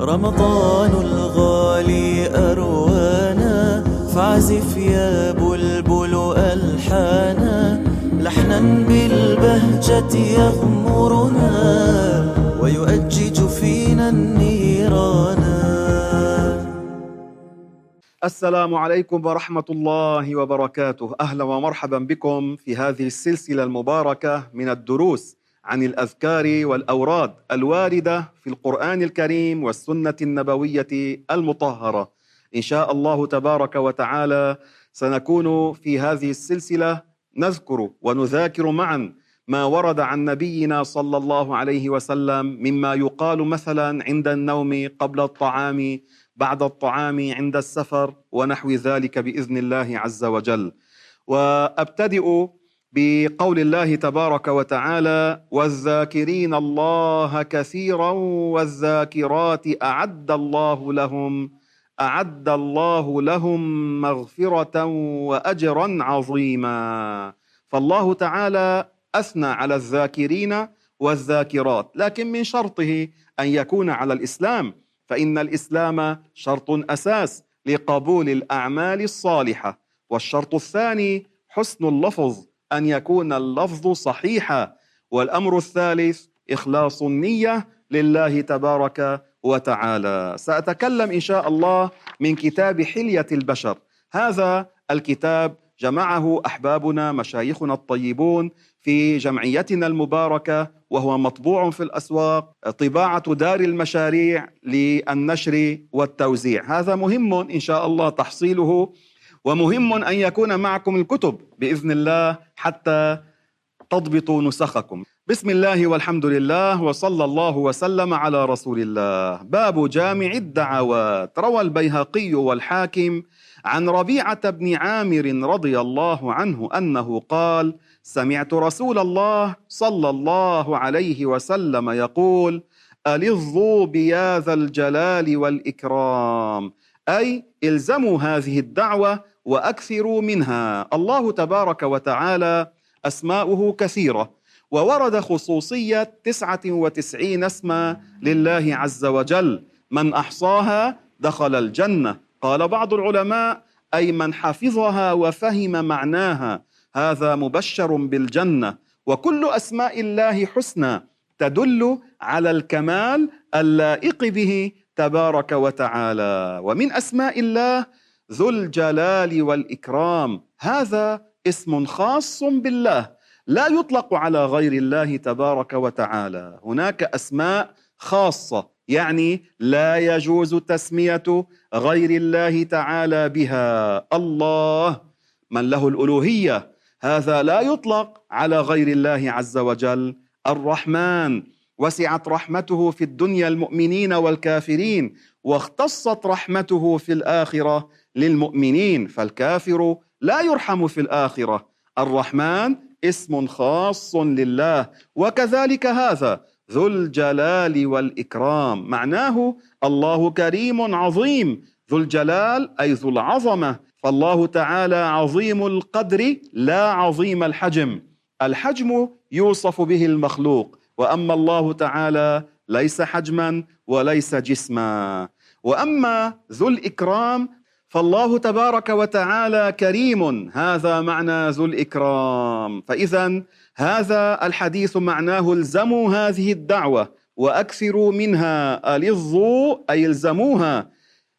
رمضان الغالي أروانا فعزف يا بلبل ألحانا لحنا بالبهجة يغمرنا ويؤجج فينا النيران السلام عليكم ورحمة الله وبركاته. أهلا ومرحبا بكم في هذه السلسلة المباركة من الدروس. عن الأذكار والأوراد الواردة في القرآن الكريم والسنة النبوية المطهرة. إن شاء الله تبارك وتعالى سنكون في هذه السلسلة نذكر ونذاكر معا ما ورد عن نبينا صلى الله عليه وسلم مما يقال مثلا عند النوم قبل الطعام بعد الطعام عند السفر ونحو ذلك بإذن الله عز وجل. وأبتدئ بقول الله تبارك وتعالى والذاكرين الله كثيرا والذاكرات أعد الله لهم أعد الله لهم مغفرة وأجرا عظيما. فالله تعالى أثنى على الذاكرين والذاكرات لكن من شرطه أن يكون على الإسلام فإن الإسلام شرط أساس لقبول الأعمال الصالحة والشرط الثاني حسن اللفظ أن يكون اللفظ صحيحا والأمر الثالث إخلاص النية لله تبارك وتعالى. سأتكلم إن شاء الله من كتاب حلية البشر. هذا الكتاب جمعه أحبابنا مشايخنا الطيبون في جمعيتنا المباركة وهو مطبوع في الأسواق طباعة دار المشاريع للنشر والتوزيع. هذا مهم إن شاء الله تحصيله ومهم أن يكون معكم الكتب بإذن الله حتى تضبطوا نسخكم. بسم الله والحمد لله وصلى الله وسلم على رسول الله. باب جامع الدعوات. روى البيهقي والحاكم عن ربيعة بن عامر رضي الله عنه أنه قال سمعت رسول الله صلى الله عليه وسلم يقول ألظوا بيا ذا الجلال والإكرام. أي إلزموا هذه الدعوة وأكثروا منها. الله تبارك وتعالى أسماؤه كثيرة. وورد خصوصية 99 اسما لله عز وجل. من أحصاها دخل الجنة. قال بعض العلماء أي من حفظها وفهم معناها هذا مبشر بالجنة. وكل أسماء الله حسنى تدل على الكمال اللائق به تبارك وتعالى. ومن أسماء الله ذو الجلال والإكرام. هذا اسم خاص بالله. لا يطلق على غير الله تبارك وتعالى. هناك أسماء خاصة. يعني لا يجوز تسمية غير الله تعالى بها. الله. من له الألوهية. هذا لا يطلق على غير الله عز وجل. الرحمن. وسعت رحمته في الدنيا المؤمنين والكافرين. واختصت رحمته في الآخرة. للمؤمنين فالكافر لا يرحم في الآخرة. الرحمن اسم خاص لله. وكذلك هذا ذو الجلال والإكرام. معناه الله كريم عظيم. ذو الجلال أي ذو العظمة. فالله تعالى عظيم القدر لا عظيم الحجم. الحجم يوصف به المخلوق. وأما الله تعالى ليس حجما وليس جسما. وأما ذو الإكرام فالله تبارك وتعالى كريم. هذا معنى ذو الإكرام. فإذا هذا الحديث معناه الزموا هذه الدعوة وأكثروا منها. ألظوا أي الزموها.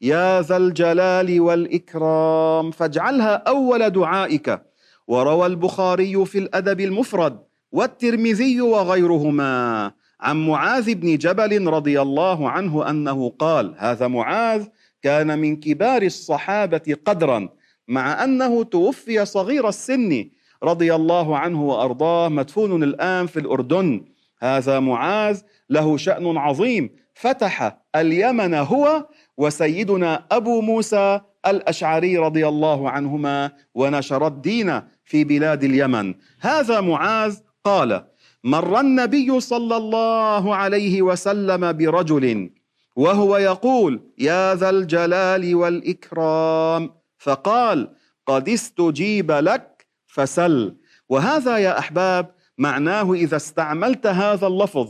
يا ذا الجلال والإكرام. فاجعلها أول دعائك. وروى البخاري في الأدب المفرد والترمذي وغيرهما. عن معاذ بن جبل رضي الله عنه أنه قال هذا معاذ كان من كبار الصحابة قدرا مع أنه توفي صغير السن رضي الله عنه وأرضاه مدفون الآن في الأردن. هذا معاذ له شأن عظيم. فتح اليمن هو وسيدنا أبو موسى الأشعري رضي الله عنهما ونشر الدين في بلاد اليمن. هذا معاذ قال مر النبي صلى الله عليه وسلم برجل وهو يقول يا ذا الجلال والإكرام. فقال قد استجيب لك فسل. وهذا يا أحباب معناه إذا استعملت هذا اللفظ.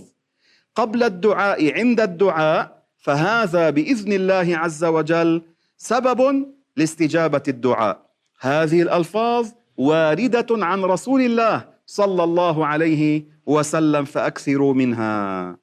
قبل الدعاء عند الدعاء فهذا بإذن الله عز وجل سبب لاستجابة الدعاء. هذه الألفاظ واردة عن رسول الله صلى الله عليه وسلم فأكثروا منها.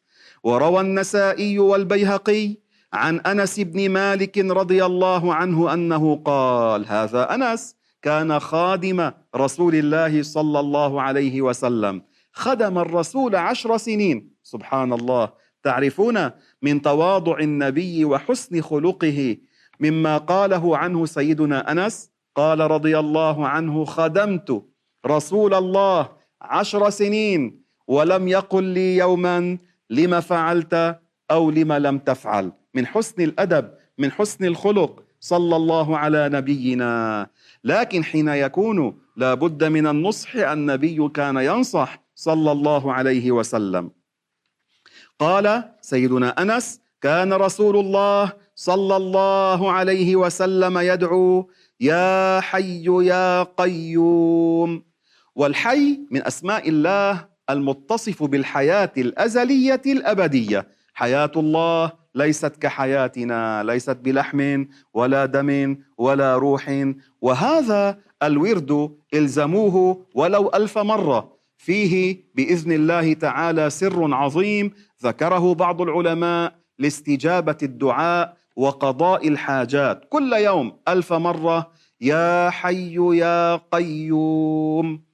وروى النسائي والبيهقي عن أنس بن مالك رضي الله عنه أنه قال هذا أنس كان خادم رسول الله صلى الله عليه وسلم. خدم الرسول عشر سنين. سبحان الله. تعرفون من تواضع النبي وحسن خلقه مما قاله عنه سيدنا أنس؟ قال رضي الله عنه خدمت رسول الله عشر سنين ولم يقل لي يوما لما فعلت أو لما لم تفعل. من حسن الأدب من حسن الخلق. صلى الله على نبينا. لكن حين يكون لا بد من النصح النبي كان ينصح صلى الله عليه وسلم. قال سيدنا أنس كان رسول الله صلى الله عليه وسلم يدعو يا حي يا قيوم. والحي من أسماء الله المتصف بالحياة الأزلية الأبدية. حياة الله ليست كحياتنا ليست بلحم ولا دم ولا روح. وهذا الورد إلزموه ولو ألف مرة. فيه بإذن الله تعالى سر عظيم ذكره بعض العلماء لاستجابة الدعاء وقضاء الحاجات. كل يوم ألف مرة. يا حي يا قيوم.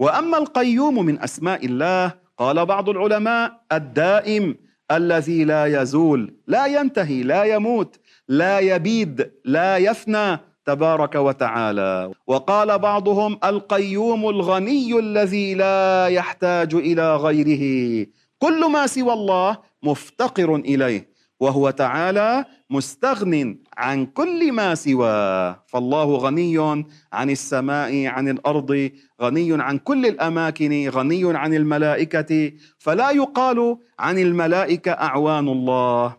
وأما القيوم من أسماء الله قال بعض العلماء الدائم الذي لا يزول لا ينتهي لا يموت لا يبيد لا يفنى تبارك وتعالى. وقال بعضهم القيوم الغني الذي لا يحتاج إلى غيره. كل ما سوى الله مفتقر إليه. وهو تعالى مستغن عن كل ما سواه. فالله غني عن السماء عن الأرض غني عن كل الأماكن غني عن الملائكة. فلا يقال عن الملائكة أعوان الله.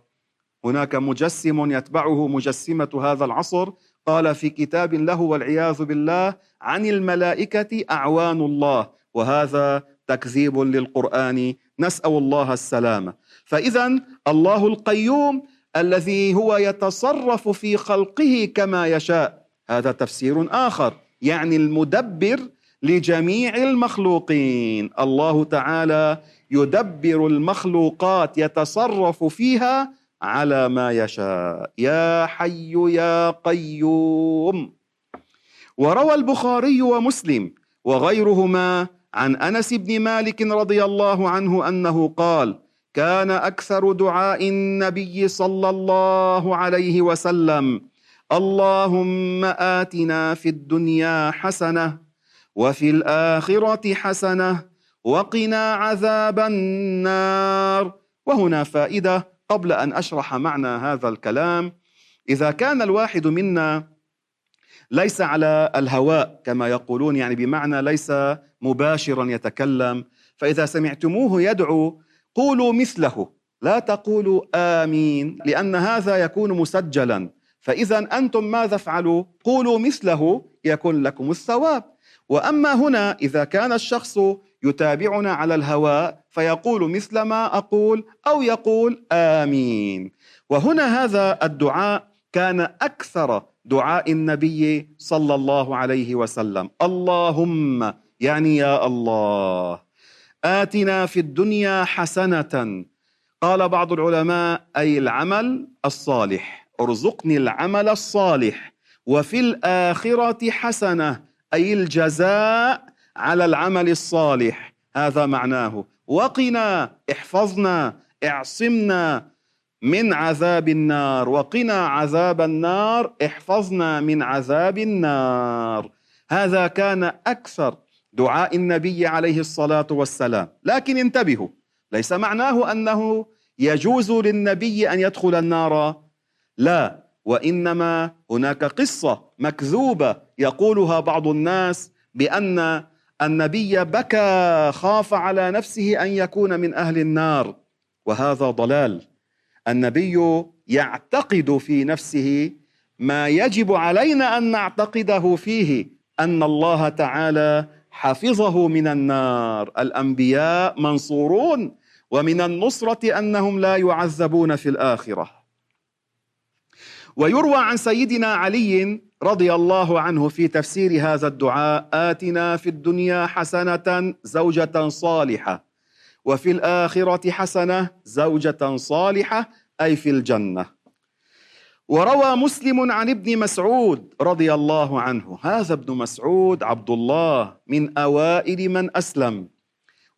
هناك مجسم يتبعه مجسمة هذا العصر. قال في كتاب له والعياذ بالله عن الملائكة أعوان الله. وهذا تكذيب للقرآن. نسأل الله السلامة. فاذا الله القيوم الذي هو يتصرف في خلقه كما يشاء. هذا تفسير آخر يعني المدبر لجميع المخلوقين. الله تعالى يدبر المخلوقات يتصرف فيها على ما يشاء. يا حي يا قيوم. وروى البخاري ومسلم وغيرهما عن أنس بن مالك رضي الله عنه أنه قال كان أكثر دعاء النبي صلى الله عليه وسلم. اللهم آتنا في الدنيا حسنة وفي الآخرة حسنة وقنا عذاب النار. وهنا فائدة قبل أن أشرح معنى هذا الكلام. إذا كان الواحد منا ليس على الهواء كما يقولون يعني بمعنى ليس مباشرا يتكلم فإذا سمعتموه يدعو قولوا مثله لا تقولوا آمين لأن هذا يكون مسجلا فإذا أنتم ماذا افعلوا قولوا مثله يكون لكم الثواب وأما هنا إذا كان الشخص يتابعنا على الهواء فيقول مثل ما أقول أو يقول آمين وهنا هذا الدعاء كان أكثر دعاء النبي صلى الله عليه وسلم اللهم يعني يا الله آتنا في الدنيا حسنة. قال بعض العلماء أي العمل الصالح. ارزقني العمل الصالح. وفي الآخرة حسنة. أي الجزاء على العمل الصالح. هذا معناه. وقنا احفظنا اعصمنا من عذاب النار. وقنا عذاب النار احفظنا من عذاب النار. هذا كان أكثر دعاء النبي عليه الصلاة والسلام. لكن انتبهوا ليس معناه أنه يجوز للنبي أن يدخل النار. لا وإنما هناك قصة مكذوبة يقولها بعض الناس بأن النبي بكى خاف على نفسه أن يكون من أهل النار. وهذا ضلال. النبي يعتقد في نفسه ما يجب علينا أن نعتقده فيه أن الله تعالى حفظه من النار. الأنبياء منصورون ومن النصرة أنهم لا يعذبون في الآخرة. ويروى عن سيدنا علي رضي الله عنه في تفسير هذا الدعاء آتنا في الدنيا حسنة زوجة صالحة وفي الآخرة حسنة زوجة صالحة أي في الجنة. وروى مسلم عن ابن مسعود رضي الله عنه. هذا ابن مسعود عبد الله من أوائل من أسلم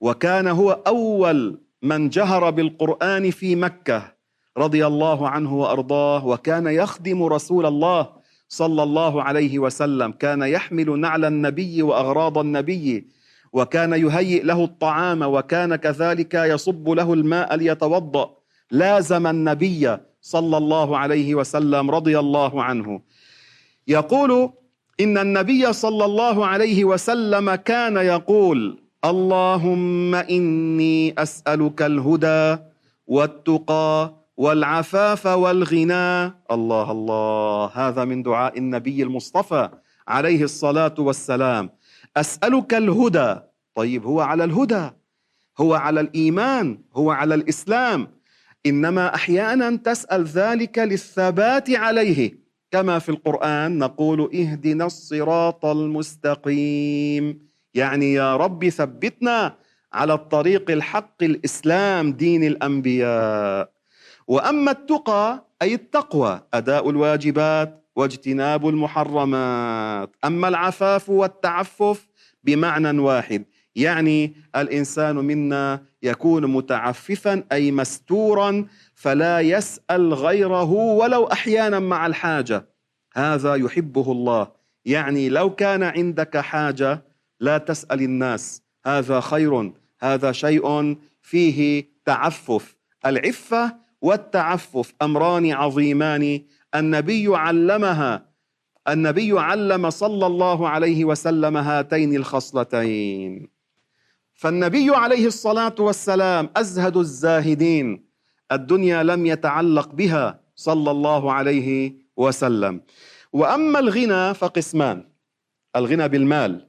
وكان هو أول من جهر بالقرآن في مكة رضي الله عنه وأرضاه وكان يخدم رسول الله صلى الله عليه وسلم. كان يحمل نعل النبي وأغراض النبي وكان يهيئ له الطعام وكان كذلك يصب له الماء ليتوضأ. لازم النبي صلى الله عليه وسلم رضي الله عنه. يقول إن النبي صلى الله عليه وسلم كان يقول اللهم إني أسألك الهدى والتقى والعفاف والغنى. الله الله. هذا من دعاء النبي المصطفى عليه الصلاة والسلام. أسألك الهدى. طيب هو على الهدى. هو على الإيمان. هو على الإسلام. إنما أحيانا تسأل ذلك للثبات عليه كما في القرآن نقول اهدنا الصراط المستقيم. يعني يا رب ثبتنا على الطريق الحق الإسلام دين الأنبياء. وأما التقى أي التقوى أداء الواجبات واجتناب المحرمات. أما العفاف والتعفف بمعنى واحد يعني الإنسان منا يكون متعففا أي مستورا فلا يسأل غيره ولو أحيانا مع الحاجة. هذا يحبه الله. يعني لو كان عندك حاجة لا تسأل الناس. هذا خير. هذا شيء فيه تعفف. العفة والتعفف أمران عظيمان. النبي علمها. النبي علم صلى الله عليه وسلم هاتين الخصلتين. فالنبي عليه الصلاة والسلام أزهد الزاهدين. الدنيا لم يتعلق بها صلى الله عليه وسلم. وأما الغنى فقسمان. الغنى بالمال.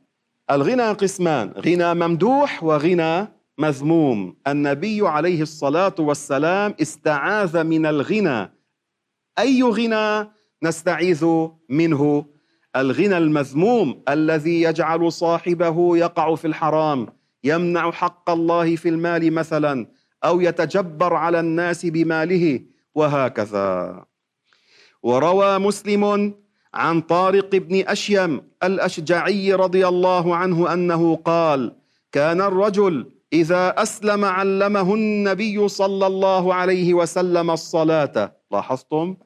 الغنى قسمان. غنى ممدوح وغنى مذموم. النبي عليه الصلاة والسلام استعاذ من الغنى. أي غنى نستعيذ منه؟ الغنى المذموم الذي يجعل صاحبه يقع في الحرام. يمنع حق الله في المال مثلا أو يتجبر على الناس بماله وهكذا. وروى مسلم عن طارق بن أشيم الأشجعي رضي الله عنه أنه قال كان الرجل إذا أسلم علمه النبي صلى الله عليه وسلم الصلاة. لاحظتم؟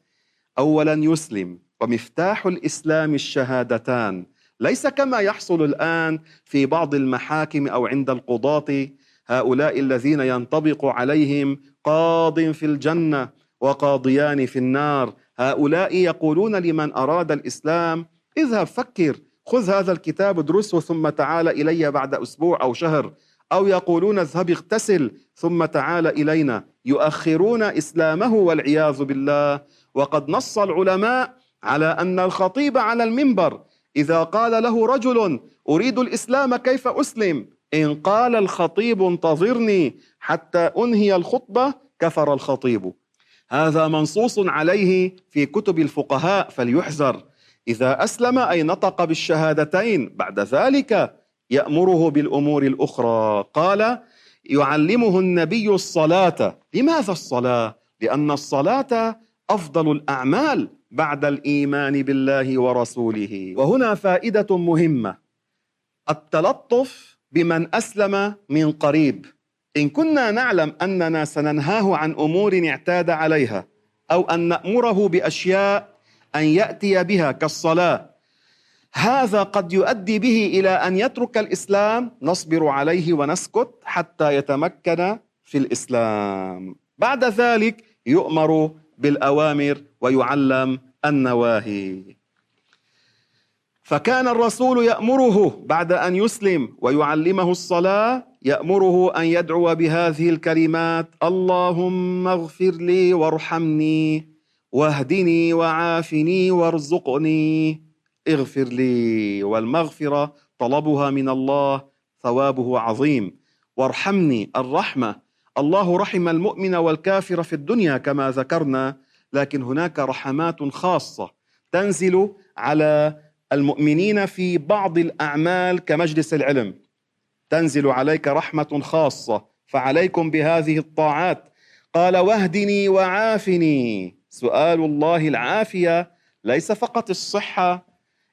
أولا يسلم ومفتاح الإسلام الشهادتان. ليس كما يحصل الآن في بعض المحاكم أو عند القضاة هؤلاء الذين ينطبق عليهم قاض في الجنة وقاضيان في النار. هؤلاء يقولون لمن أراد الإسلام اذهب فكر خذ هذا الكتاب ادرسه ثم تعال إلي بعد أسبوع أو شهر. أو يقولون اذهب اغتسل ثم تعال إلينا. يؤخرون إسلامه والعياذ بالله. وقد نص العلماء على أن الخطيب على المنبر. إذا قال له رجل أريد الإسلام كيف أسلم؟ إن قال الخطيب انتظرني حتى أنهي الخطبة كفر الخطيب. هذا منصوص عليه في كتب الفقهاء فليحذر. إذا أسلم أي نطق بالشهادتين بعد ذلك يأمره بالأمور الأخرى. قال يعلمه النبي الصلاة. لماذا الصلاة؟ لأن الصلاة أفضل الأعمال. بعد الإيمان بالله ورسوله. وهنا فائدة مهمة. التلطف بمن أسلم من قريب. إن كنا نعلم أننا سننهاه عن أمور اعتاد عليها أو أن نأمره بأشياء أن يأتي بها كالصلاة. هذا قد يؤدي به إلى أن يترك الإسلام نصبر عليه ونسكت حتى يتمكن في الإسلام. بعد ذلك يؤمر بالأوامر ويعلم النواهي. فكان الرسول يأمره بعد أن يسلم ويعلمه الصلاة يأمره أن يدعو بهذه الكلمات اللهم اغفر لي وارحمني واهدني وعافني وارزقني اغفر لي. والمغفرة طلبها من الله ثوابه عظيم. وارحمني الرحمة الله رحم المؤمن والكافر في الدنيا كما ذكرنا لكن هناك رحمات خاصة تنزل على المؤمنين في بعض الأعمال كمجلس العلم تنزل عليك رحمة خاصة فعليكم بهذه الطاعات قال واهدني وعافني سؤال الله العافية ليس فقط الصحة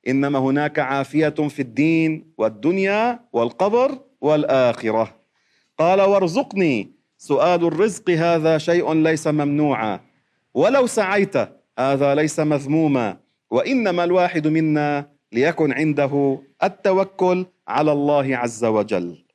إنما هناك عافية في الدين والدنيا والقبر والآخرة قال وارزقني سؤال الرزق هذا شيء ليس ممنوعا. ولو سعيت هذا ليس مذموما. وإنما الواحد منا ليكن عنده التوكل على الله عز وجل.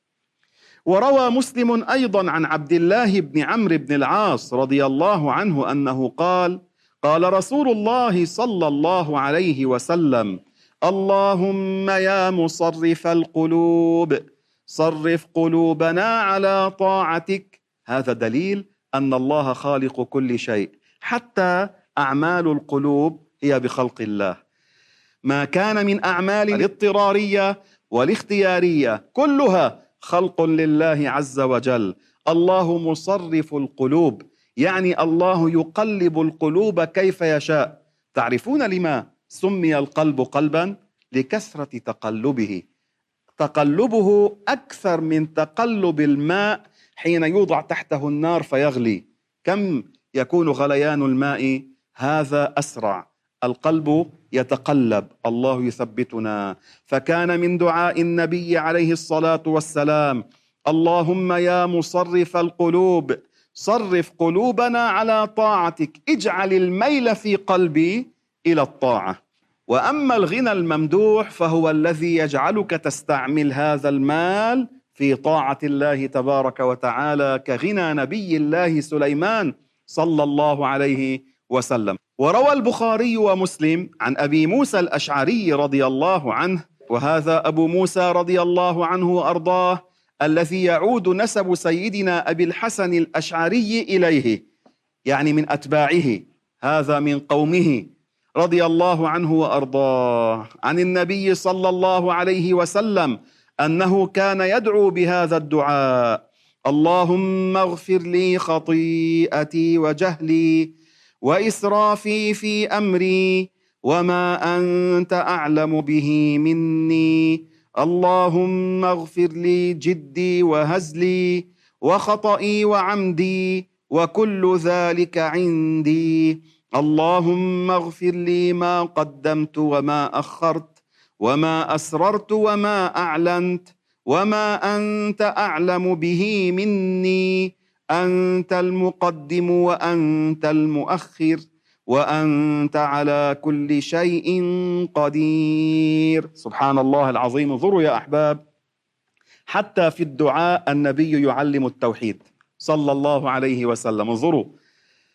وروى مسلم أيضا عن عبد الله بن عمرو بن العاص رضي الله عنه أنه قال قال رسول الله صلى الله عليه وسلم اللهم يا مصرف القلوب صرف قلوبنا على طاعتك هذا دليل أن الله خالق كل شيء. حتى أعمال القلوب هي بخلق الله. ما كان من أعمال الاضطرارية والاختيارية كلها خلق لله عز وجل. الله مصرف القلوب. يعني الله يقلب القلوب كيف يشاء. تعرفون لما سمي القلب قلبا؟ لكثرة تقلبه. تقلبه أكثر من تقلب الماء حين يوضع تحته النار فيغلي. كم يكون غليان الماء؟ هذا أسرع. القلب يتقلب. الله يثبتنا. فكان من دعاء النبي عليه الصلاة والسلام اللهم يا مصرف القلوب. صرف قلوبنا على طاعتك. اجعل الميل في قلبي إلى الطاعة. وأما الغنى الممدوح فهو الذي يجعلك تستعمل هذا المال في طاعة الله تبارك وتعالى كغنى نبي الله سليمان صلى الله عليه وسلم. وروى البخاري ومسلم عن أبي موسى الأشعري رضي الله عنه وهذا أبو موسى رضي الله عنه وأرضاه الذي يعود نسب سيدنا أبي الحسن الأشعري إليه يعني من أتباعه هذا من قومه رضي الله عنه وأرضاه. عن النبي صلى الله عليه وسلم أنه كان يدعو بهذا الدعاء. اللهم اغفر لي خطيئتي وجهلي وإسرافي في أمري وما أنت أعلم به مني. اللهم اغفر لي جدي وهزلي وخطئي وعمدي وكل ذلك عندي. اللهم اغفر لي ما قدمت وما أخرت وما اسررت وما اعلنت وما انت اعلم به مني انت المقدم وانت المؤخر وانت على كل شيء قدير. سبحان الله العظيم. انظروا يا أحباب حتى في الدعاء النبي يعلم التوحيد. صلى الله عليه وسلم. انظروا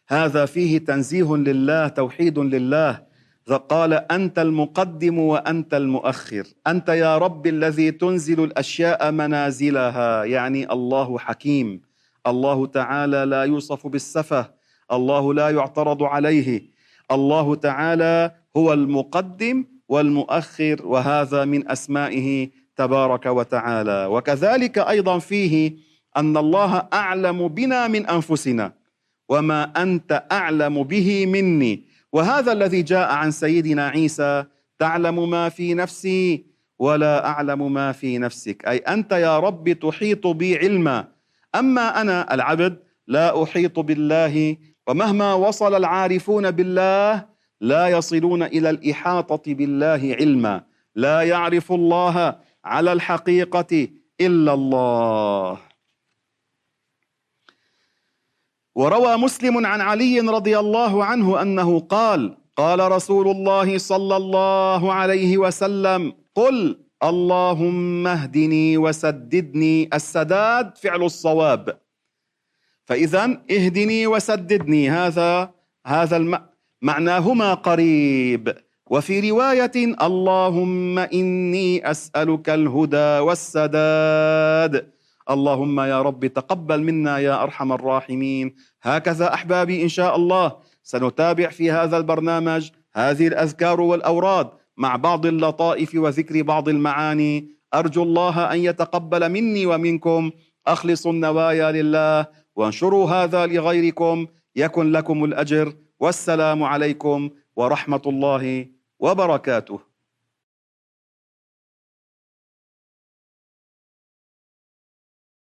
هذا فيه تنزيه لله توحيد لله. فقال أنت المقدم وأنت المؤخر. أنت يا رب الذي تنزل الأشياء منازلها. يعني الله حكيم. الله تعالى لا يوصف بالسفه الله لا يعترض عليه. الله تعالى هو المقدم والمؤخر. وهذا من أسمائه تبارك وتعالى. وكذلك أيضا فيه أن الله أعلم بنا من أنفسنا. وما أنت أعلم به مني. وهذا الذي جاء عن سيدنا عيسى تعلم ما في نفسي ولا أعلم ما في نفسك. أي أنت يا رب تحيط بي علما. أما أنا العبد لا أحيط بالله ومهما وصل العارفون بالله لا يصلون إلى الإحاطة بالله علما. لا يعرف الله على الحقيقة إلا الله. وروى مسلم عن علي رضي الله عنه أنه قال قال رسول الله صلى الله عليه وسلم قل اللهم اهدني وسددني السداد فعل الصواب. فإذا اهدني وسددني هذا هذا الم... معناهما قريب. وفي رواية اللهم إني أسألك الهدى والسداد. اللهم يا رب تقبل منا يا أرحم الراحمين. هكذا أحبابي إن شاء الله سنتابع في هذا البرنامج هذه الأذكار والأوراد مع بعض اللطائف وذكر بعض المعاني. أرجو الله أن يتقبل مني ومنكم. أخلصوا النوايا لله وانشروا هذا لغيركم. يكن لكم الأجر. والسلام عليكم ورحمة الله وبركاته.